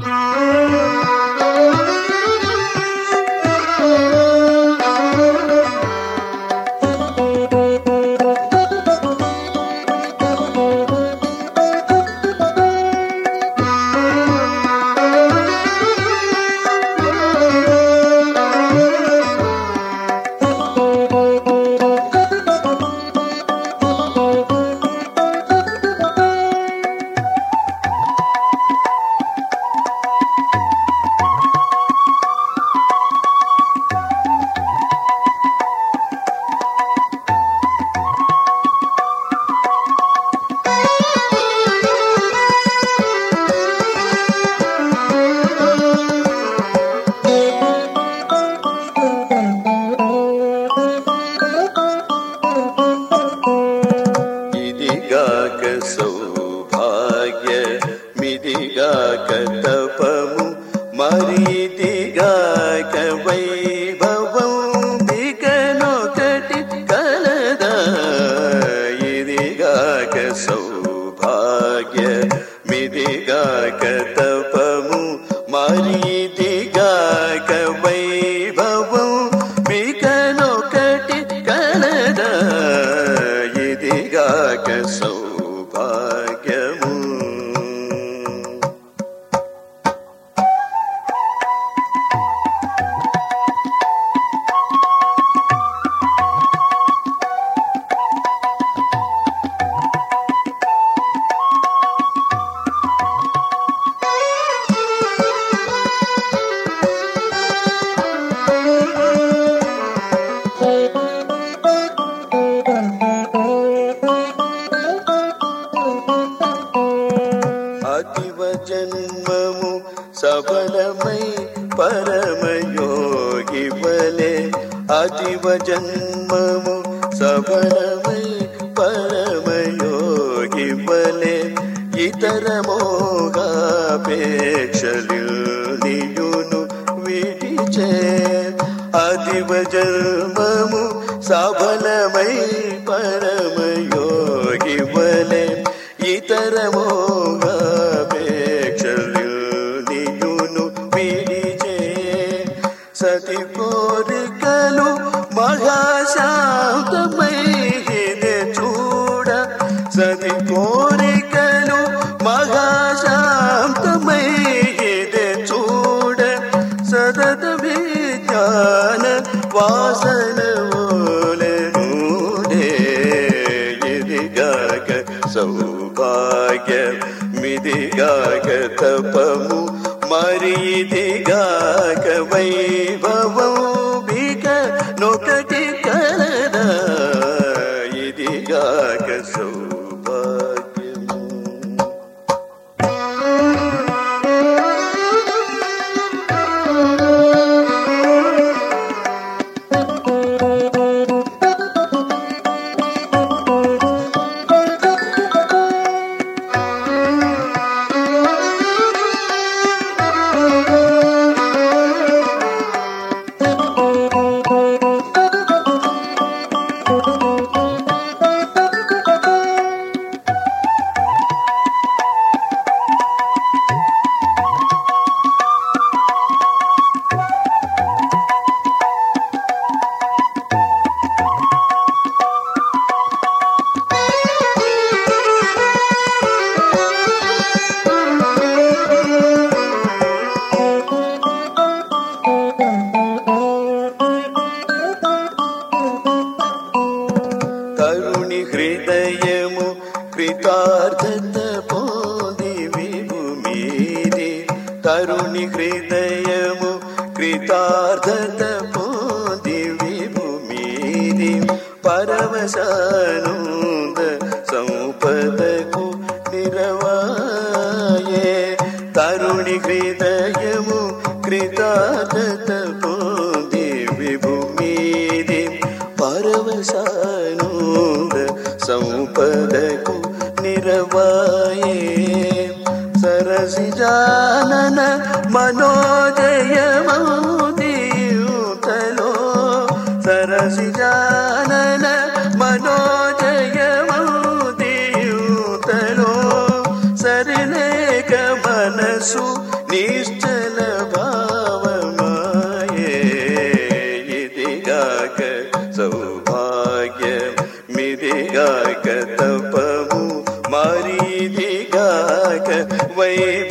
Bye. गा के सो so സബലമയോഗി ബലെ അതിവ ജന്മമു സബലമൈ പരമയോഗി ബലെ ഇതരമോകാപേക്ഷലിൽ നിയുനു വിടിച്ചേ അതിവ ജന്മ వాసన ఓలనూడే సౌభాగ్య మిదిగాక తపము మరిదిగాక వైభవం ಪ್ರಾರ್ಥನ ಪೋದಿ ವಿಭು ಮೀರಿ ತರುಣಿ ಹೃದಯವು ಕೃತಾರ್ಥನ ಪೋದಿ ವಿಭು ಮೀರಿ ಪರಮಶಾನಂದ ಸಂಪದಕು ನಿರವಾಯೇ ತರುಣಿ ಹೃದಯವು ಕೃತಾರ್ಥನ ಪೋದಿ ವಿಭು ಮೀರಿ ಪರಮಶಾನಂದ ಸಂಪದಕು सरसि जानन मनोजय दियतरो सरसि जानन मनोजय दियतरो सरलु निश्च wave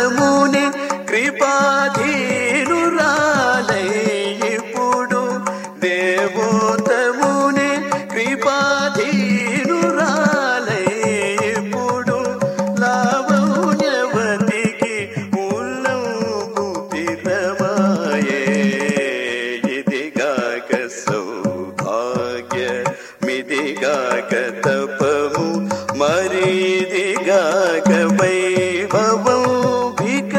మరిదిగాక వైభవం భిక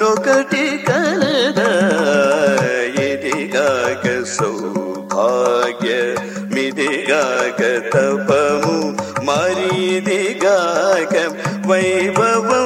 నొకటి కలదా? ఇదిగాక సౌభాగ్య మిదిగాక తపము మరిదిగాక వైభవం